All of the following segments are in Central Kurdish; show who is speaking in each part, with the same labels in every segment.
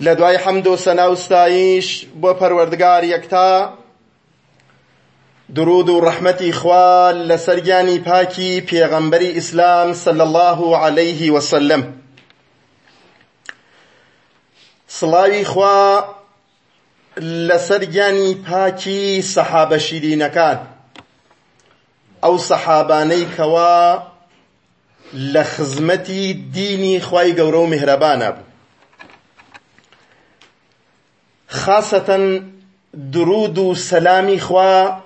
Speaker 1: لە دوای حەمد و سەناوستاییش بۆ پەروەردگار یەکتا درود و ڕەحمەتی خوا لە سەرگیانی پاکی پێغەمبەری ئیسلام صلی الله عليه وسلم سڵاوی خوا لە سەرگیانی پاکی سەحابە شیرینەکان ئەو سەحابانەی کەوا لە خزمەتی دینی خوای گەورە و میهرەبانە بوو خاصەتەن درود و سەلامی خوا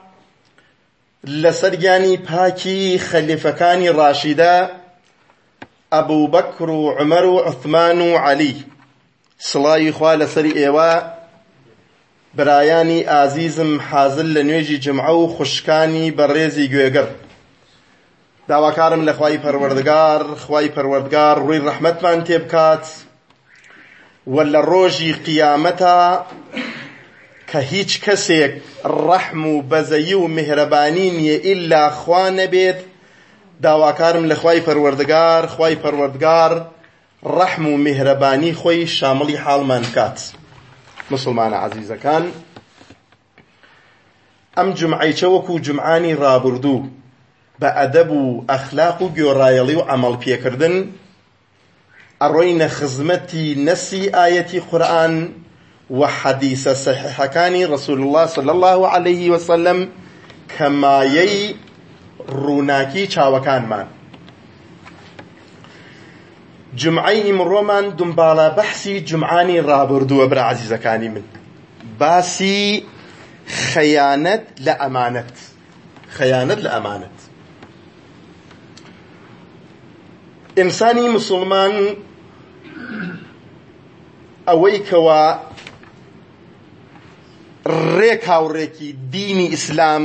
Speaker 1: لەسەرگیانی پاکی خەلیفەکانی ڕاشیدە ئەبوو بەکر و عمەر و عثمان و عەلی سڵاوی خوا لەسەری ئێوە برایانی ئازیزم حازل لە نوێژی جمعە و خوشکانی بەڕێزی گوێگر داواکارم لە خوای پەروەردگار خوای پەروەردگار ڕووی ڕەحمەتمان تێبکات وە لە ڕۆژی قیامەتە کە هیچ کەسێک ڕەحم و بەزەیی و میهرەبانی نییە ئللا خوا نەبێت داواکارم لە خوای پەروەردگار خوای پەروەردگار ڕەحم و میهرەبانی خۆی شامڵی حاڵمان کات مسلمانە عزیزەکان ئەم جمعیچە وەکو جمعانی ڕابردوو بە ئەدەب و ئەخلاق و گۆڕایەڵی و عەمەڵ پێکردن ئەڕۆینە خزمتي نسي ئاەتی آية قرآن وحديث صحيح كان رسول الله صلى الله عليه وسلم كما يي روناكي ڕووناکی چاوەکانمان جمعي مرومان دنبالا بحسي جمعاني رابردو برعزیزەکانی عزيزة كاني من باسي خيانة لأمانة خيانة لأمانة إنساني مسلمان ئەوەی کەوا ڕێک هاوڕێکی دینی ئیسلام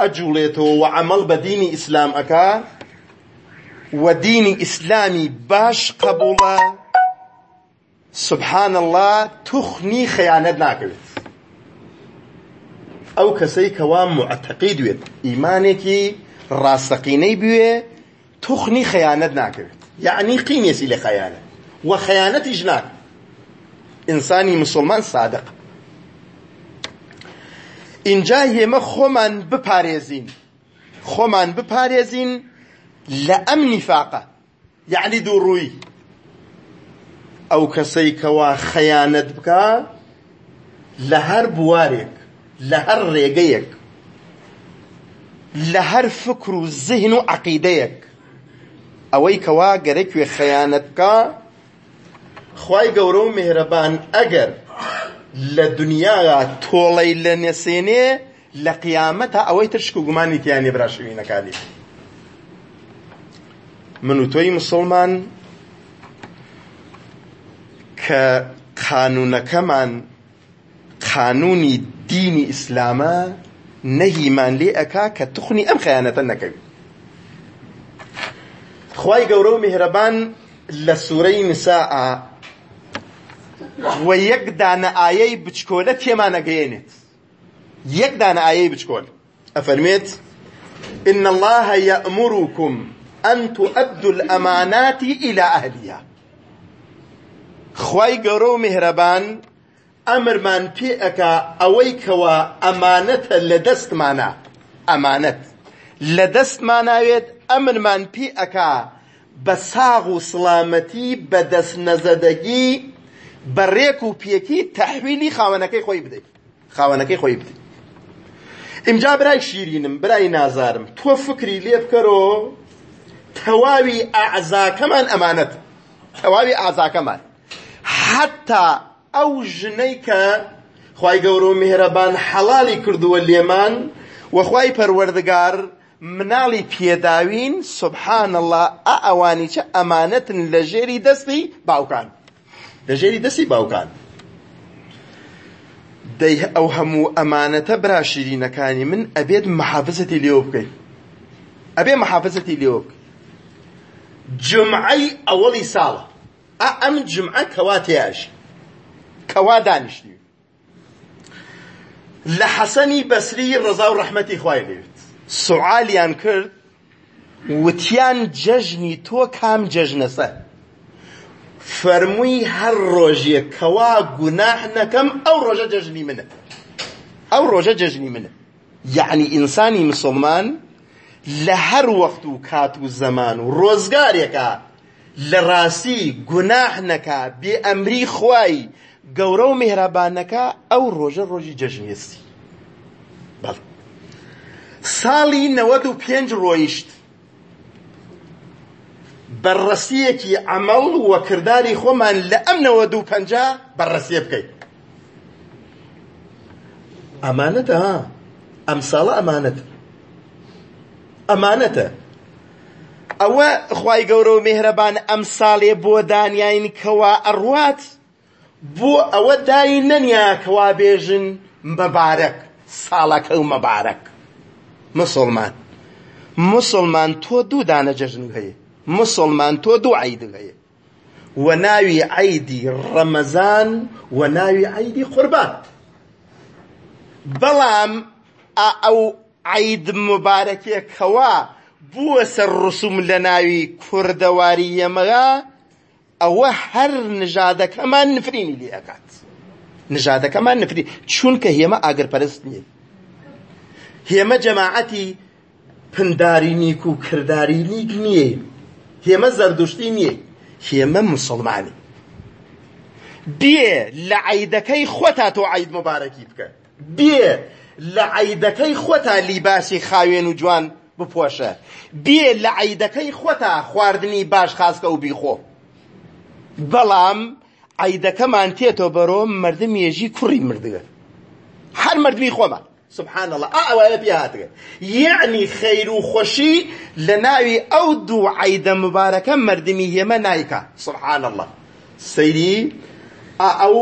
Speaker 1: ئەجوڵێتەوە و عمل بە دینی ئیسلام ئەکا و دینی ئیسلامی باش قبوڵە سبحان الله توخنی خەیانەت ناکەوێت ئەو کەسەی کەوا معتەقید وێت ئیمانێکی ڕاستەقینەی بوێ توخنی خەیانەت ناکەوێت یعنی قینێسی لە خەیانە وخيانتي جنان انساني مسلمان صادق ان هێمە خۆمان بپارێزین خۆمان بپارێزین لە ئەم نیفاقە یعنی دووڕووی ئەو کەسەی کەوا بكا بکە لە هەر بوارێک لە فكر ڕێگەیەک لە هەر فکر و زهن خی گەورە و مهرەبان ئەگەر لە دنیاگە تۆڵەی لە نێسێنێ لە قیامەتە ئەوەی ترشک و گومانی تیانی براشوینەکانی من و تۆی مسلمان کە قانونەکەمان قانونی دینی ئیسلامە نەهیمان لێ ئەکا کە تخنی ئەم خەیانەتە نەکەوی خی گەورە و میهرەبان لە سوورەی نساء و یەک دانە ئایەی بچکۆلە تێمانەگەیەنێت یەک دانە ئایەی بچکۆل ئەفەرمێت إن الله يأمركم أن تؤدوا الأمانات إلى أهلها خوای گەورە و میهرەبان ئەمرمان پێئەکا ئەوەی کەوە ئەمانەتە لە دەستمانە ئەمانەت لە دەستماناوێت ئەمرمان پێئەکا بە ساغ و سڵامەتی بە دەست نەزەدەگی بە ڕێک و پێکی تەحویلی خاوەنەکەی خۆی بدەیت خاوەنەکەی خۆی بدەیت ئینجا برای شیرینم برای نازارم تۆ فکری لێ بکەرەوە تەواوی ئازاکەمان ئەمانەت تەواوی ئازاکەمان حتا ئەو ژنەی کە خی گەورە و میهرەبان حەڵالی کردووە لێمان وەخوای پەروەردگار مناڵی پێداوین سبحان الله ئەوانی چە ئەمانەتن لە ژێری دەستی باوکان لەژێری دەستی باوکان دەی ئەو هەموو ئەمانەتە براشیرینەکانی من ئەبێت محافزەتی لێوە بکەین ئەبێ محافزەتی لێوە بکەین جمعەی ئەوەڵی ساڵە ئا ئەم جمعە کەوا تێیاشی کەوا دانیشتی لە حەسەنی بەسری ڕزا و ڕەحمەتی خوای لێوێت سوعالیان کرد وتیان جەژنی تۆ کام جەژنەسەر فەرمووی هەر ڕۆژێک کەوا گوناح نەکەم ئەو ڕۆژە جەژنی منە ئەو ڕۆژە جەژنی منە یعنی ئینسانی مسلمان لە هەر وەخت و کات و زەمان و ڕۆزگارێکە لە ڕاستی گوناح نەکا بێ ئەمری خوای گەورە و مهرەبانەکە ئەو ڕۆژە ڕۆژی جەژنیستی ساڵی نەوەد و پێنج ڕۆیشت بەڕستیەکی ئەمەڵ وە کردداری خۆمان لە ئەمنەوە دوو پ بەڕستیە بکەیت ئەمانەتە ئەم ساڵە ئەمانەت ئەمانەتە ئەوە خی گەورە و مهرەبان ئەم ساڵێ بۆ دانیاین کەوا ئەڕوات بۆ ئەوە دای نەنیا کەوا بێژن بەبارەک ساڵەکە و مەبارەک مسلمان مسلمان تۆ دوو دانە جەژن هەیە مسلمان تۆ دوو عیدگەیە و ناوی عیدی ڕەمەزان و ناوی عیدی قوربان بەڵام ئەو عید مبارەکێکەوە بووە سەر ڕسوم لە ناوی کوردەواری یەمەغا ئەوە هەر نژادەکەمان نفرینی لێ ئەکات نژادەکەمان نفری چونکە هێمە ئاگرپەرست نییە هێمە جەماعەتی پنداری نیک و کردداری نیک نییە هێمە زەردوشتی نییە هێمە مسلمانی بێ لە عیدەکەی خۆتا تۆ عید مبارەکی بکە بێ لە عیدەکەی خۆتا لیباسی خاوێن و جوان بپۆشە بێ لە عیدەکەی خۆتا خواردنی باش خاستکە و بیخۆ بەڵام عیدەکەمان تێتۆ بەرۆ مردم ێژی کوڕی مردگە هەر مردمی خۆمان سبحان الله ئەوەیە پیاتێ یعنی خەیر و خۆشی لە ناوی ئەو دوو عیدە مبارەکە مردمی هێمە نایکە سبحان الله سەیری ئەو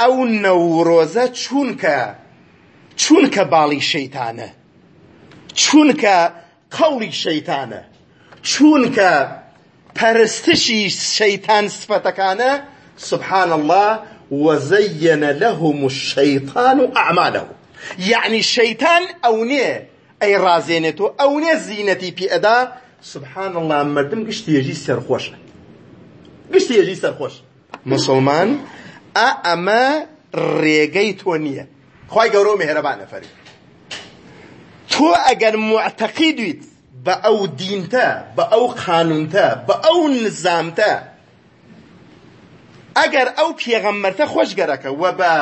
Speaker 1: ئەو نەورۆزە چونکە چونکە باڵی شەیتانە چونکە قەڵی شەیتانە چونکە پەرستشی شەیتان سفەتەکانە سبحان الله وزين لهم الشيطان أعماله يعني الشيطان أونيه أي رازينته أونيه زينتي في أداء سبحان الله مردم قشت يجي سرخوش قشت يجي سرخوش مسلمان أما ريقي تونية خواهي قورو مهربان فري تو أجر معتقدت بأو دينتا بأو قانونتا بأو نظامتا ئەگەر ئەو خوش گرکه و با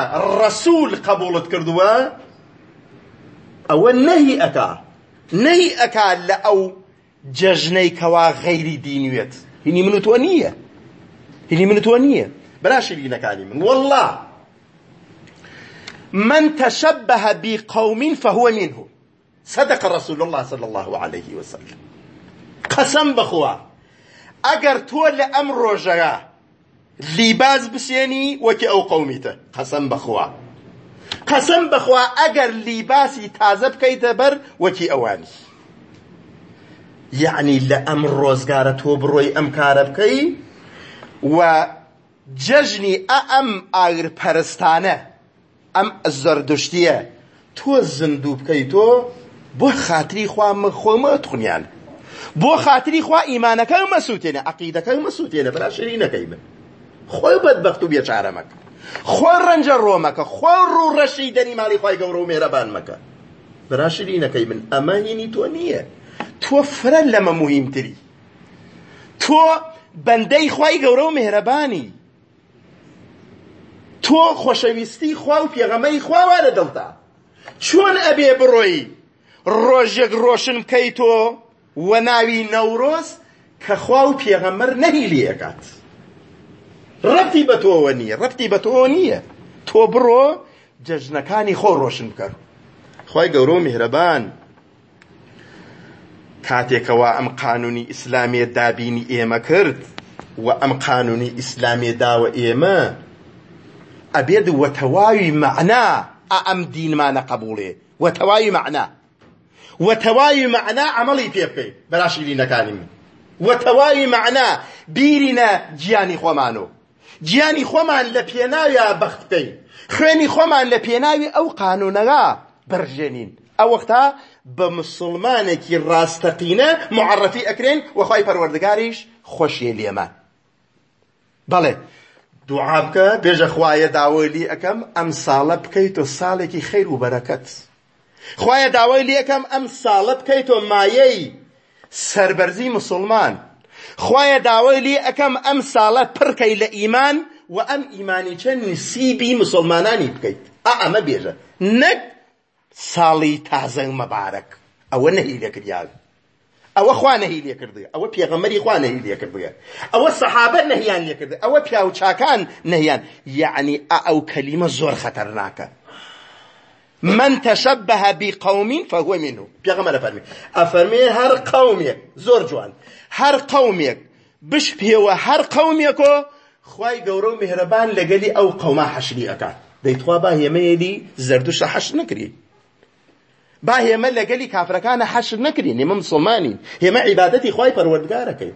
Speaker 1: رسول قبولت کردووە او نهی اکا نهی اکا لأو ججنه کوا غیری دینویت دینوێت هینی من تۆ نییە هینی من تۆ نییە من والله من تشبه بقوم فهو منه صدق رسول الله صلى الله عليه وسلم قسم بخوا اگر تو لأمر رجاء لیباز بسێنی وەکی ئەو قومیتە قەسەم بەخوا قەسەم بەخوا ئەگەر لیباسی تازە بکەیتە بەر وەکی ئەوانی یعنی لە ئەم ڕۆزگارە تۆ بڕۆی ئەم کارە بکەی و جەژنی ئەم ئاگرپەرستانە ئەم زەردشتیە تۆ زندوو بکەی تۆ بۆ خاتری خوا مخۆمە تخونیان بۆ خاتری خوا ئیمانەکە مەسووتێنە عەقیدەکە مەسووتێنە بەرا شەری نەکەی من خۆی بەدبەخت و بێچارە مەکە خۆی ڕەنجە ڕۆمەکە خۆی ڕوو ڕەشی دەنی ماڵی خۆی گەورە و مێرەبان مەکە براشرینەکەی من ئەمە هینی تۆ نییە تۆ فرە لەمە مهمتری تۆ بەندەی خی گەورە و مهرەبانی تۆ خۆشەویستی خوا و پێغەمەی خواوا لە دڵدا چۆن ئەبێ بڕۆی ڕۆژێک ڕۆشن بکەی تۆ وە ناوی نەورۆز کە خوا و پێغەمەر نەهی لێکات ڕەتی بە تۆوە نییە ڕەتی بە تۆ نییە تۆ بڕۆ جەژنەکانی خۆ ڕۆشن بکە خی گەورۆ میهرەبان کاتێکەوە ئەم قانونی ئیسلامیە دابینی ئێمە کرد و ئەم قانونی ئیسلامیە داوە ئێمە ئەبێت وەتەواوی مەعنا ئەم دینمانە قبولێ وەتەواوی مەعنا وەتەواوی مەعنا عملی پێ بکەی بەراشی دینەکانی من وەتەواوی مەعنا بیرینە گیانی خۆمانۆ گیانی خۆمان لە پێناوی بەخت پێی خوێنی خۆمان لە پێناوی ئەو قانونەگا بەرژێنین ئەو وەختا بە مسلمانێکی ڕاستەقینە معڕەتی ئەکرێن وەخوای پەروەردگاریش خۆشیە لێمان بەڵێ دوعا بکە بێژە خوایە داوای ئەەکەم ئەم ساڵە بکەیت و ساڵێکی خیر و بەرەکەت خوایە داوای لێەکەم ئەم ساڵە بکەیت و مایەی سربەرزی مسلمان خوایە داوای لێ ئەەکەم ئەم ساڵە پڕکەی لە ئیمان و ئەم ئیمانی چە نووسیبی مسلمانانی بکەیت ئا ئەمە بێژە نەک ساڵی تازە مەبارەک ئەوە نەهی لەکردیاوی ئەوە خوا نەهی لێکردی ئەوە پێغەمەری خوا نەهی لێکردە ئەوە سەحابە نەهیان لێکرد ئەوە پیاوچاکان نەهیان یعنی ئا ئەو کەلیمە زۆر خەتەرناکە من تشبه بقوم فهو منه پیغمبر فرمی افرمی هر قومی زور جوان هر قومی بش پیو هر قومی کو خوای گورو مهربان لگلی او قوما حشری اکات دیتوا با یملی زردوش حشر نکری با هێمە لەگەلی کافرەکانە حەشر نەکرین ئێمە مسلمانین هێمە عیبادەتی خی پەروەردگارەکەی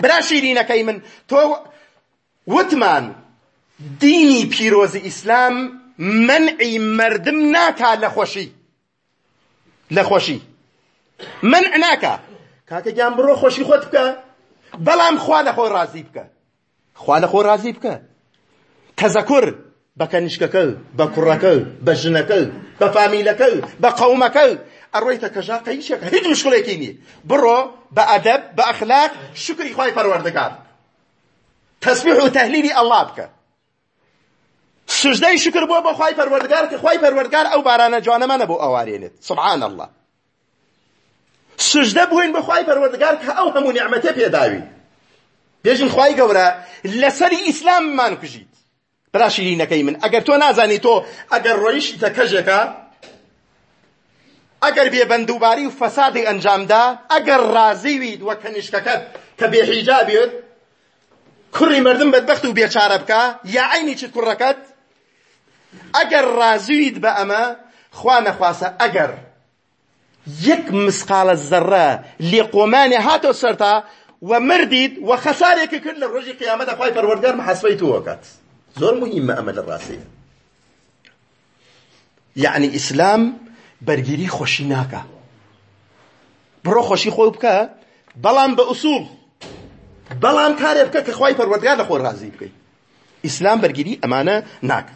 Speaker 1: برا شیرینەکەی من تۆ وتمان دینی پیرۆزی ئیسلام منعی مردم ناکا لە خۆشی لە خۆشی منع ناکا کاکە گیان بڕۆ خۆشی خۆت بکە بەڵام خوا لە خۆی ڕازی بکە خوا لە خۆی ڕازی بکە تەزەکر بە کەنیشکەکە بە کوڕەکە بە ژنەکە بە فامیلەکە بە قەومەکە ئەڕۆیتە کەژاقە هیچێکە هیچ مشکلێکی نی بڕۆ بە ئەدەب بە ئەخلاق شکری خوای پەروەردەکار تەسبیح و تەهلیلی ئەڵڵا بکە سجدەی شکر بووە بە خوای پەروەردگار کە خوای پەروەردگار ئەو بارانە جوانەمانە بۆ ئەوارێنێت سبحان الله سجدە بووین بە خوای پەروەردگار کە ئەو هەموو نیعمەتە پێداوی بێژن خوای گەورە لەسەری ئیسلاممان کوژیت برا شیرینەکەی من ئەگەر تۆ نازانی تۆ ئەگەر ڕۆیشی تەکەژێکە ئەگەر بێبندوباری و فەسادی ئەنجامدا ئەگەر ڕازیویت وە کەنیشکەکەت کە بێحیجابێت کوڕی مردم بەدبەخت و بێچارە بکە یا عینی چ کوڕەکەت ئەگەر ڕازویت بە ئەمە خوا نەخواسە ئەگەر یەک مسقالە زەڕە لێ قۆمانێ هاتۆ سەرتا و مردیت و خەسارێکی کرد لە ڕۆژی قیامەتە خی پەروەردگار محاسبەی تۆوەکات زۆر مهمە ئەمە لە ڕاستی یعنی ئیسلام بەرگیری خۆشی ناکە بڕۆ خۆشی خۆی بکە بەڵام بە ئوسوب بەڵام کارێ بکە کە خی پەروەردگار لە خۆ ڕازی بکەیت ئیسلام بەرگیری ئەمانە ناکە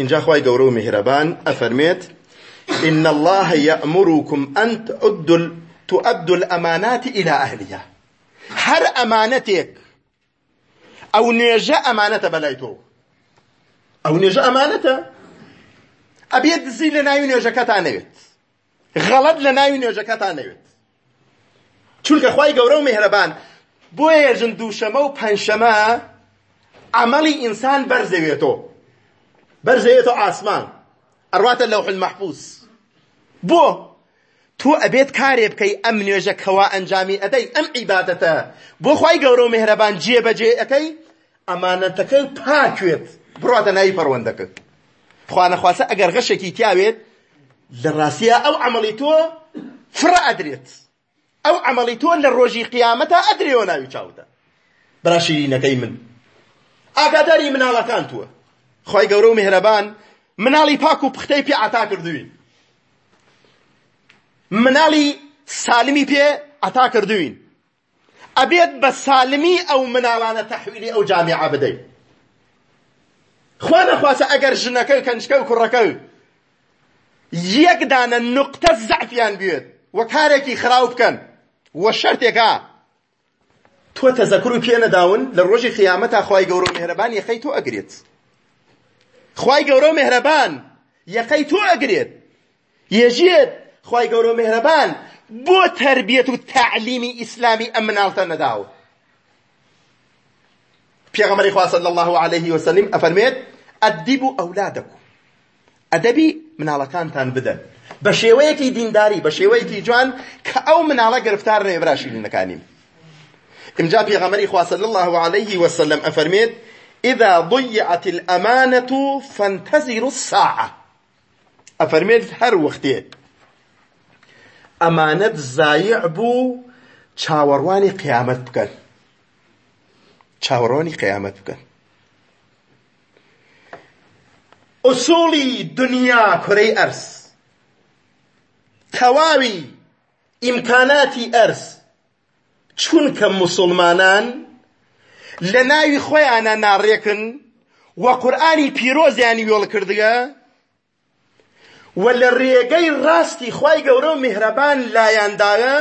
Speaker 1: إن خوای گەورە و أفرميت إن الله يأمركم أن تؤدوا تؤدوا الأمانات إلى أهلها هر أمانتك أو نيجا أمانة بلايتو أو نيجا أمانة أبيد زي لنا ينجا كتانويت غلط لنا ينجا كتانويت چونك خواي قورو مهربان بو يجن دوشما و پنشما عملي إنسان برزويتو بەرژەیەتەوە ئاسمان ئەڕواتە لەوح المەحفوظ بۆ تۆ ئەبێت کارێ بکەی ئەم نوێژە کەوا ئەنجامی ئەدەی ئەم عیبادەتە بۆ خی گەورە و مهرەبان جێبەجێ ئەەکەی ئەمانەتەکەی پاکوێت بڕاتە ناوی پەروەندەکەت خوانەخواسە ئەگەر غەشێکی تیاوێت لە ڕاستیە ئەو عملی تۆ فرە ئەدرێت ئەو عملی تۆ لە ڕۆژی قیامەتە ئەدرێەوە ناوی چاوتە براشیرینەکەی من ئاگاداری مناڵەکان توە خی گەورە و میهرەبان مناڵی پاک و پختەی پێ عتا کردوین مناڵی سالمی پێ عتا کردوین ئەبێت بە سالمی ئەو مناڵانە تەحویلی ئەو جامعا بدەین خوا نەخواسە ئەگەر ژنەکە و کەنجکە و کوڕەکە و یەکدانە نقطە زەعفیان بێت وە کارێکی خراو بکەن وە شەرتێکا تۆ تەزەکر و پێ نەداون لە ڕۆژی قیامەتا خوای گەورە و مهرەبان یەخەی تۆ ئەگرێت خوای گەورە مهرەبان یەقەی تۆ ئەگرێت یێژێت خوای گەورە مهرەبان بۆ تربیت و تعلیمی ئیسلامی ئەم مناڵتە نەداوە پێغەمبەری خوا صلی الله علیه و سلم ئەفەرمێت ئەدیب و ئەولادەکو ئەدەبی مناڵەکانتان بدەن بە شێوەیەکی دینداری بە شێوەیەکی جوان کە ئەو مناڵە گرفتار نێ براشیلینەکانی ئمجا پێغەمبەری خوا صلی الله علیه و سلم ئەفەرمێت إذا ضيعت الأمانة فانتظروا الساعة أفرميت هر وقتي أمانة زايع بو قيامت بكن بکەن قيامت بكن أصولي دنيا كري أرس تواوي إمكاناتي أرس چون چونکە مسلمانان لە ناوی خۆیانە ناڕێکن وە قورآانی پیرۆزیانی وێڵ کردگە وە لە ڕێگەی ڕاستی خی گەورە و میهرەبان لایەنداوە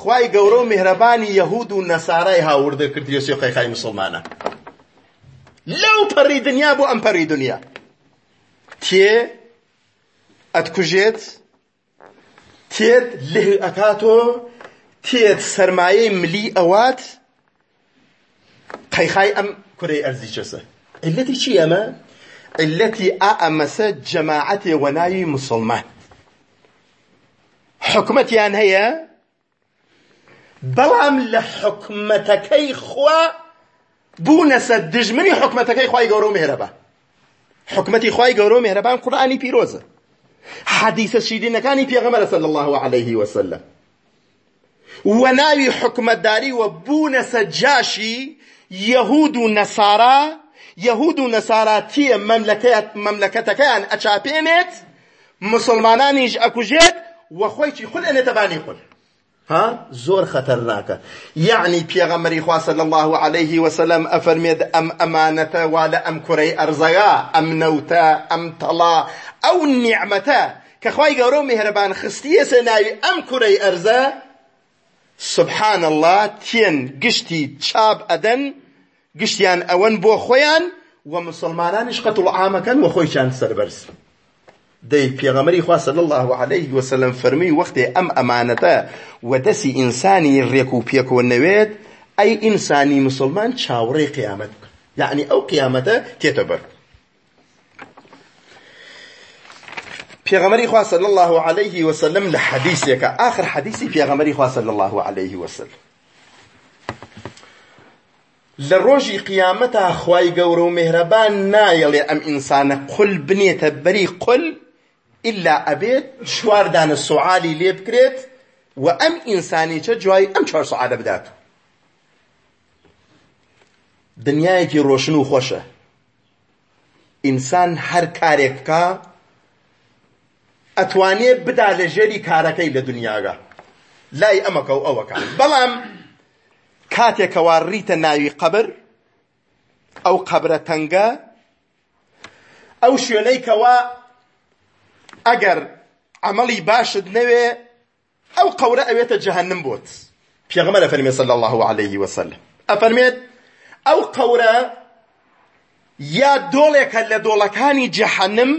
Speaker 1: خی گەورە و میهرەبانی یەهود و نەسارای هاوردە کردی سێقیقای مسلمانە لەو پەڕی دنیا بۆ ئەم پەڕی دنیا تێ ئەتکوژێت تێت لێ ئەکاتۆ تێت سەرمایەی ملی ئەوات قيخاي أم كري أرزي جسا التي شي أما التي أأمس جماعة وناي مسلمان حكمتيان هي بلام لحكمتكي خوا بونس دجمني حكمتكي خواي قورو مهربا حكمتي خواي قورو مهربا قرآني بيروزة حديث الشيدين كاني بيغمر صلى الله عليه وسلم وناوي حكمتداري وبونس جاشي يهود و نەسارا یەهود و نەساراتیە مەملەکەت مەملەکەتەکەیان ئەچاپێنێت مسلمانانیش ئەکوژێت و خل انا تباني خل ها زور خطرناك يعني بيغمر خوا صلى الله عليه وسلم ئەفەرمێت ام امانة ولا ام كري ارزغا ام نوتا ام طلا او نعمتا نیعمەتە کە مهربان گەورە و ام كري ناوی سبحان الله تێن گشتی چاب ئەدەن گشتیان ئەوەن بۆ خۆیان و مسلمانانیش قەتڵ عامەکەن و خۆیان سەربەرز دەی پێغەمەری خوا صلی الله علیه و سلم فەرمی وەختێ ئەم ئەمانەتە و دەسی ئینسانی ڕێک و پێکۆ نەوێت ئەی ئینسانی مسلمان چاوڕێی قیامەت بکە یعنی ئەو قیامەتە تێتە بەرد پیغمبری خوا صلی الله عليه وسلم سلم له حدیث یک آخر حدیثی پیغمبری خوا صلی الله عليه وسلم لروجي قيامتا قیامت خوای گور و مهربان نایلی ام انسان قل بني تبري قل الا ابيت شوار دان السعالي لي بكريت وام انساني جواي ام شوار سعاده بدات دنیایەکی ڕۆشن و خۆشە ئینسان هەر کارێک بکە ئەتوانێ بدا لە ژێری کارەکەی لە دنیاگە لای ئەمەکە و ئەوەکە بەڵام کاتێکەوە ڕیتە ناوی قەبر ئەو قەبرە تەنگە ئەو شوێنەیکەوە ئەگەر عملی باشت نەوێ ئەو قەورە ئەوێتە جەهەنم بۆت پێغەمبەر ئەفەرمێت صلی الله عليه وسلم ئەفەرمێت ئەو قەورە یا دۆڵێکە لە دۆڵەکانی جەهەنم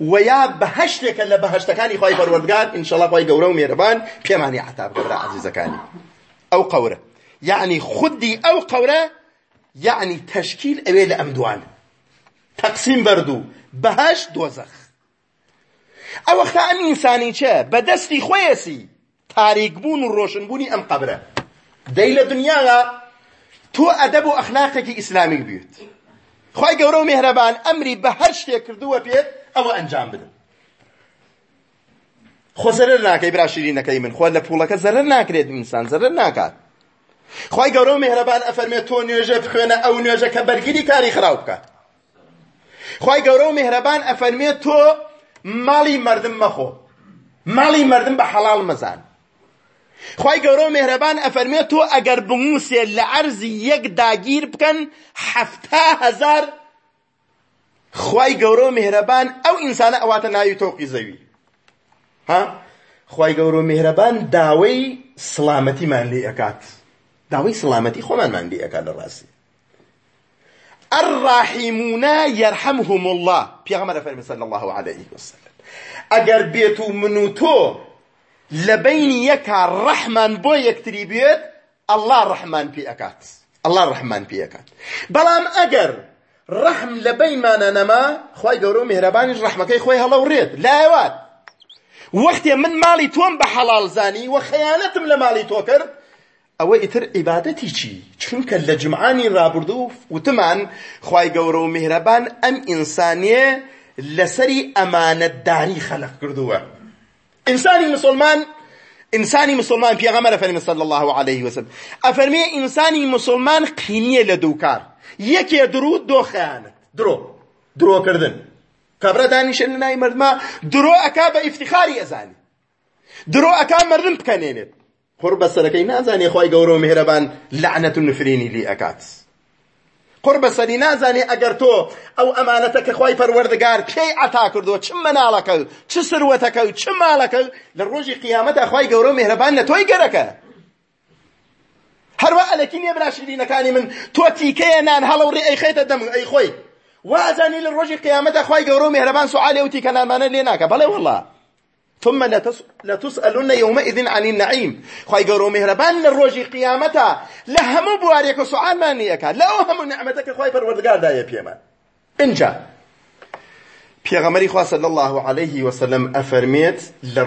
Speaker 1: و یا بەهشتێکە لە بەهشتەکانی خی پەروەردگار ئینشاءڵا خی گەورە و مێرەبان پێمانی عتاب گەورە عزیزەکانی ئەو قەورە یعنی خودی ئەو قەورە یعنی تشکیل ئەوێ لە ئەم دوان تەقسیم بەردوو بەهشت دۆزەخ ئەو وەختە ئەم ئینسانی چە بە دەستی خۆیەسی تاریکبوون و ڕۆشنبوونی ئەم قەبرە دەی لە دنیاغا تۆ ئەدەب و ئەخلاقێکی ئیسلامی بێت خی گەورە و مێهرەبان ئەمری بە هەر شتێک کردووە پێت ئەوە ئەنجام بدن خۆ زەرر ناکەی براشیرینەکەی من خۆ لە پوڵەکە زەرر ناکرێت ئینسان زەرر ناکات خی گەورە و مێهرەبان ئەفەرمێت تۆ نوێژە بخوێنە ئەو نوێژە کە بەرگری کاری خراو بکات خی گەورە و مێهرەبان ئەفەرمێت تۆ ماڵی مردم مەخۆ ماڵی مردم بە حەڵال مەزان خی گەورە و مێهرەبان ئەفەرمێت تۆ ئەگەر بموسێ لە عەرزی یەک داگیر بکەن هەفتا هەزار خوای گەورە و میهرەبان ئەو ئینسانە ئەواتە ناوی تۆقی زەوی ها خوای گەورە و میهرەبان داوای سلامەتیمان لێ ئەکات داوای سلامەتی خۆمانمان لێ ئەکات لە ڕاستی الراحمون يرحمهم الله پیغمبر فرمی صلی الله علیه وسلم اگر بیت و من و تو لبین یکا رحمان بۆ یەکتری بێت الله رحمان پێ ئەکات الله رحمان پێ ئەکات بەڵام ئەگەر ڕەحم لە بەیمانە نەما خی گەورە و مهرەبانیش ڕەحمەکەی خۆی هەڵەوڕێت لایەوات وەختێ من ماڵی تۆم بە حەڵال زانی و خەیانەتم لە ماڵی تۆ کرد ئەوە ئیتر عیبادەتی چی چونکە لە جمعانی ڕابردو و وتمان خی گەورە و مهرەبان ئەم ئینسانیە لەسەری ئەمانەتدانی خەلق کردووە ئینسانی مسلمان انسانی مسلمان پیغمبر فرمی صلی الله علیه و سلم افرمی انسانی مسلمان قینیه لدوکار یکی درو دو خیانت درو درو کردن کبره دانیش لنای مردما درو اکا با افتخاری ازانی درو اکا مردم بکنینید قرب سرکی نازانی خواهی گورو مهربان لعنت نفرینی لی اکات قرب سەری نازانێ ئەگەر تۆ ئەو ئەمانەتە کە خی پەروەردگار پێی ئەتا کردووە چ مەناڵەکە و چ سروەتەکە و چ ماڵەکە لە ڕۆژی قیامەتە خی گەورە مهرەبان لە تۆی گەرەکە هەروە ئەلەکی نیە براشرینەکانی من تۆ تیکەیە نان هەڵە و ڕێ ئەی خێتە دەم ئەی خۆی وازانی لە ڕۆژی قیامەتە خی گەورە مهرەبان سوعالێ و تیکە نانمانە لێ ناکە بەڵێ وڵە ثم لا تسألون يومئذ عن النعيم خی قرو مهربان لە قيامتا لهم بواريك هەموو ما نيكا سوعامان نیەکە لەو هەموو نعمەتەکە دا يا پێمە انجا پێغەمەری خوا صلى الله عليه وسلم أفرميت لە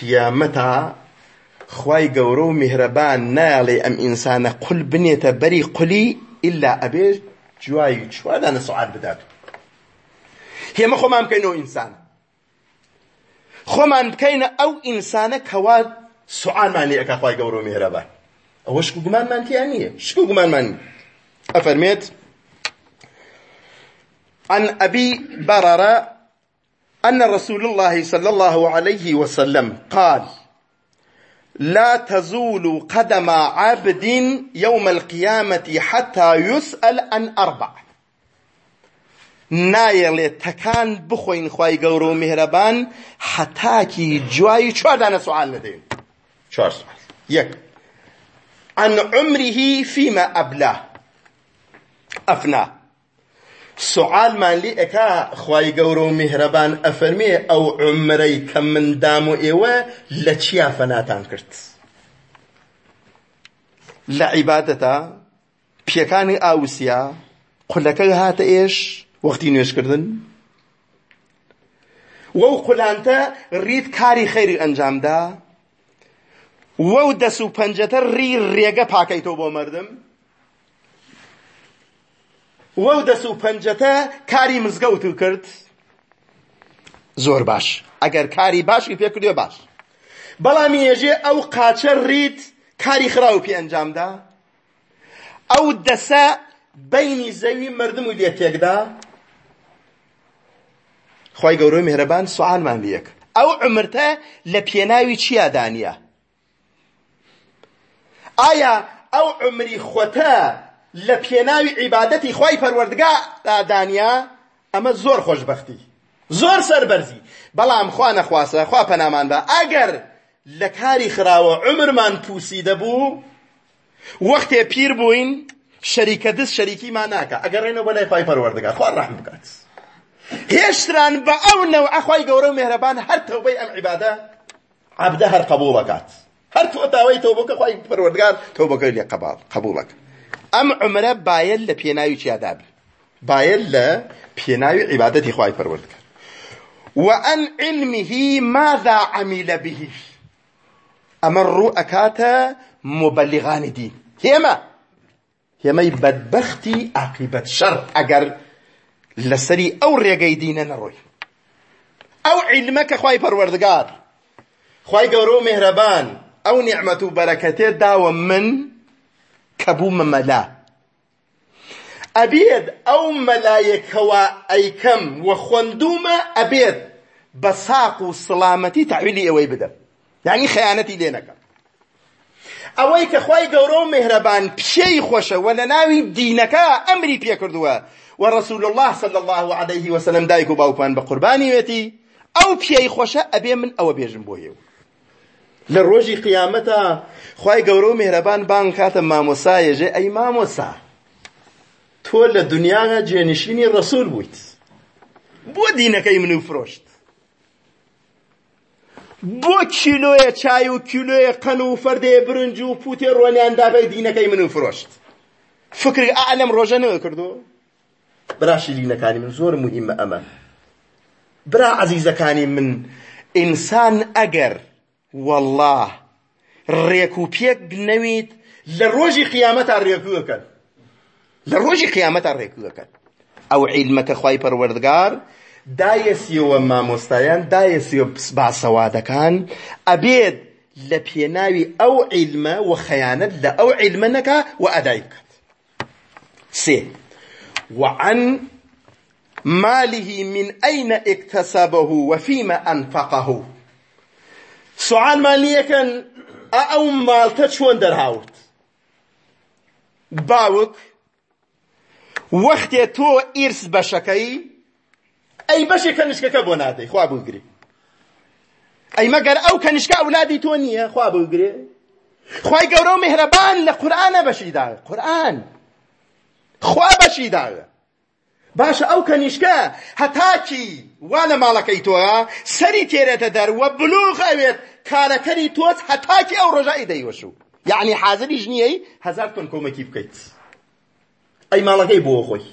Speaker 1: قيامتا قیامەتە قرو مهربان نالي أم إنسان ئەم ئینسانە قل بنێتە بەری قولی ئللا ئەبێ جوایی چواردانە سوعات بدات هێمە خۆمان بکەینەوە ئینسانە خمان بكين او انسان كواد سؤال ماني اكا خوای قورو مهربا او شكو قمان گومانمان تیا نییە شک و گومانمان عن أبي برر أن رسول الله صلى الله عليه وسلم قال لا تزول قدم عبد يوم القيامة حتى يسأل عن أربع نایەڵێ تەکان بخۆین خوای گەورە و میهرەبان حەتاکی جوایی چوار دانە سوال نەدەین چوار سوال یەک عن عمره فيما أبلى أفنى سعال من لي اكا خواي قورو مهربان أفرمي أو عمري كم من دامو إيوه لچيا فناتان كرت لعبادتا بيكان آوسيا قل لك هات إيش وەختی نوێشکردن وەو قولانتە ڕیت کاری خەیری ئەنجامدا وەو دەس و پەنجەتە ڕی ڕێگە پاکەیتەوە بۆ مردم وەو دەس و پەنجەتە کاری مزگەوت و کرد زۆر باش ئەگەر کاری باشی پێکردێ باش بەڵامی ێژێ ئەو قاچە ڕیت کاری خراو پێ ئەنجامدا ئەو دەسە بینی زەوی مردم و لێتێکدا خی گەورۆ مهرەبان سوعامان لەک ئەو عمرتە لە پێناوی چیادانە ئایا ئەو عمری خۆتە لە پێناوی عیبادەتی خی پەروەردگا دادانیا ئەمە زۆر خۆشببختی زۆر سەربەرزی بەڵام خوا نەخواسە خوا پەنامان بە ئەگەر لە کاری خراوە عمرمان پوسی دەبوو وەختێ پیر بووین شەریکە دەست شەریکیمان ناکە ئەگەر ڕێنەوە بەلای پای پەروەردەگا خوا ڕحم بکات هێشتران بە ئەونەوە ئەخوای گەورە مێرەبان هەر تەوبەی ئەم عیبادە عەبدە هەر قبول ئەکات هەر تۆ تاوای تەوبەکە خوای پەروەردگار تەوبەکەی لێ قبول ئەکات ئەم عمرە باەل لە پێناوی چیادا بێت باید لە پێناوی عیبادەتی خوای پەروەردگار و ئەن علمه ماذا عمل به ئەمە ڕوو ئەکاتە مبلغانی دین هێمە هێمەی بەدبەختی عاقیبەت شەر ئەگەر لەسەری ئەو ڕێگەی دینە نەڕۆی ئەو عیلمە کە خوای پەروەردگار خوای گەورە و مێهرەبان ئەو نیعمەت و بەرەکەتێ داوە من کە بوومە مەلا ئەبێت ئەو مەلایەکەوە ئەیکەم وە خوندومە ئەبێت بە ساق و سڵامەتی تەعویلی ئەوەی بدەم یعنی خەیانەتی لێ نەکەم ئەوەی کە خوای گەورە و مێهرەبان پیشەی خۆشە وە لە ناوی دینەکە ئەمری پێ کردووە ورسول الله صلى الله عليه وسلم دايكو باوكوان بقرباني ويتي او بيي خوشا ابي من او بيجن بويو لروجي قيامتا خواي گورو مهربان بان كاتم ماموسا يجي اي ماموسا تو لدنيا جنشيني رسول بويت بو دينكي منو فروشت بۆ کیلۆیە چای و کیلۆیە قەن و فەردەیە برنج و پوتێ ڕۆنیاندا بە دینەکەی من و فرۆشت فکر ئالەم ڕۆژە نەوە کردو برا شیرینەکانی من زۆر مهمە ئەمە برا عەزیزەکانی من ئینسان ئەگەر والله ڕێک و پێک بنەویت لە ڕۆژی قیامەتا ڕێکوەکەن لە ڕۆژی قیامەتا ڕێکوەکەن ئەو عیلمەکە خی پەروەردگار دایەسیەوە مامۆستایان دایەسیوە باسەوادەکان ئەبێت لە پێناوی ئەو عیلمە و خەیانەت لە ئەو عیلمە نەکە و ئەدای بکات سێ وعن ماله من أين اكتسبه وفيما أنفقه سؤال مالية كان مال تشوان در هاوت باوك وقت تو إرس بشكي أي بشي کەنشکەکە بۆ نادەی خوا أي مقر أو كانشكا کەنشکە ئەولادی تۆ نییە خوا بگرێ مهربان گەورە و مهرەبان لە قورآانە خوا بەشی داوێ باشە ئەو کەنیشکە هەتاکی وا لە ماڵەکەی تۆە سەری تێرێتە دەروە بلوغەوێت کارەکەری تۆت هەتاکی ئەو ڕۆژایی دەیوەشو یعنی حازری ژنیەی هەزار تۆن کۆمەکی بکەیت ئەی ماڵەکەی بۆ خۆی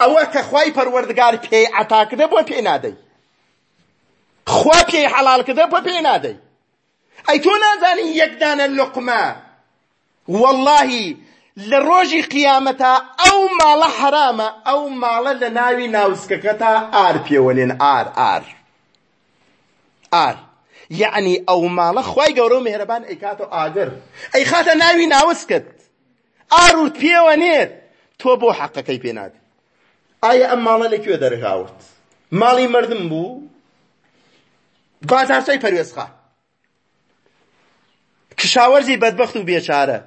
Speaker 1: ئەوە کە خوای پەروەردگار پێی عتاکردە بۆ پێ نادەی خوا پێی حەڵالکردە بۆ پێ نادەی ئەی تۆ نازانی یەکدانە لقمە واللهی لە ڕۆژی قیامەتا ئەو ماڵە حرامە ئەو ماڵە لە ناوی ناوسکەکەتا ئار پێوەنێن ئار ئار ئار یعنی ئەو ماڵە خی گەورە و مهرەبان ئەیکاتۆ ئاگر ئەی خاتە ناوی ناوسکت ئاروت پێوەنێت تۆ بۆ حەقەکەی پێنات ئایا ئەم ماڵە لەکوێ دەرهاوت ماڵی مردم بوو بازارچەی پەروێزخان کشاوەرزی بەدبەخت و بێچارە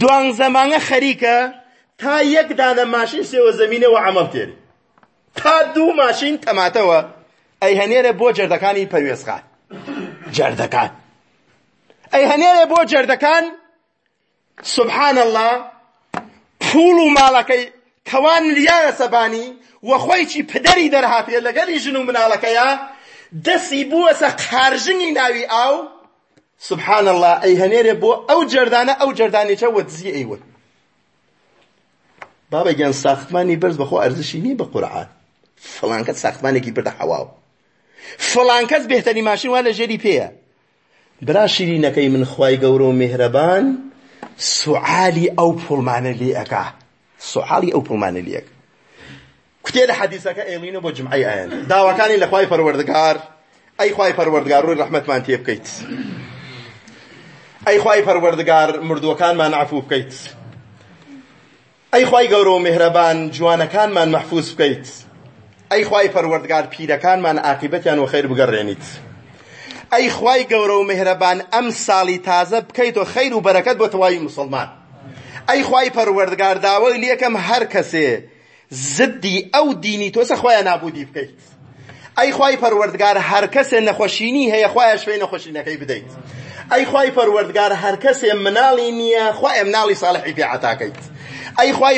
Speaker 1: دوان زمانه خریکه تا یک دانه ماشین سێوە زمینەوە عمل تێری تا دوو ماشین تەماتەوە ئەی هەنێرە بۆ جەردەکانی پەروێزخان جەردەکان ئەی هەنێرە بۆ جەردەکان سبحان الله پوڵ و ماڵەکەی کەوان لیانە سەبانی وە خۆیکی پدەری دەرهاتێ لەگەڵی ژن و مناڵەکەیە دەستی بووەسە قارژنی ناوی ئاو سبحان الله ئەی هەنێرێ بۆ ئەو جەردانە ئەو جەردانێکە وەزی ئەیوە بابە گیان ساختمانی بەرز بەخۆ ئەرزشی نی بە قورعان فڵان کەس ساختمانێکی بردە حەواو فڵان کەس بێتەری ماشین وا لە ژێری پێیە برا شیرینەکەی من خوای گەورە و مێهرەبان سوعالی ئەو پڵمانە لێ ئەکا سوعالی ئەو پڵمانە لێک کوتێ لە حەدیسەکە ئێڵینە بۆ جمعی ئایان داواکانی لە خوای پەروەردگار ئەی خوای پەروەردگار ڕووی ڕەحمەتمان تێ بکەیت ئەی خوای پەروەردگار مردووەکانمان عفو بکەیت ئەی خوای گەورە و مهرەبان جوانەکانمان محفوظ بکەیت ئەی خوای پەروەردگار پیرەکانمان عاقبەتیان و خیر بگەڕێنیت ئەی خوای گەورە و مهرەبان ئەم ساڵی تازە بکەیت و خیر و بەرەکەت بۆ تەواوی مسلمان ئەی خوای پەروەردگار داوای لێکم هەر کەسێ زدی ئەو دینی تۆسە خۆیان نابودی بکەیت ئەی خوای پەروەردگار هەر کەسێ نەخۆشینی هەیە خوایە شوێ نەخۆشینەکەی بدەیت ئەی خوای پروردگار هر کس مناڵی نییە خوا ئێ مناڵی ساڵحی پێ عتاکەیت ئەی خوای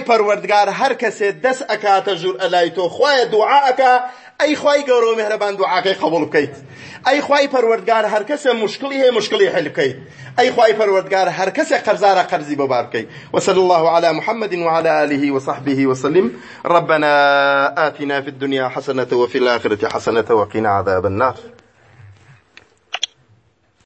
Speaker 1: هر کس دس دەست جور ژوور ئەلای تۆ خوایە دوعاەکە ئەی خوای گەورە و مهرەبان دوعاکەی قبول بکەیت ئەی خوای پروردگار هر کس مشکلی هەیە مشکلی حل بکەیت ئەی خوای پروردگار هر کس قرضاره قەرزی بۆ بار بکەیت وصلى الله على محمد وعلى آله وصحبه وسلم ربنا آتنا في الدنيا حسنة وفي الآخرة حسنة وقنا عذاب النار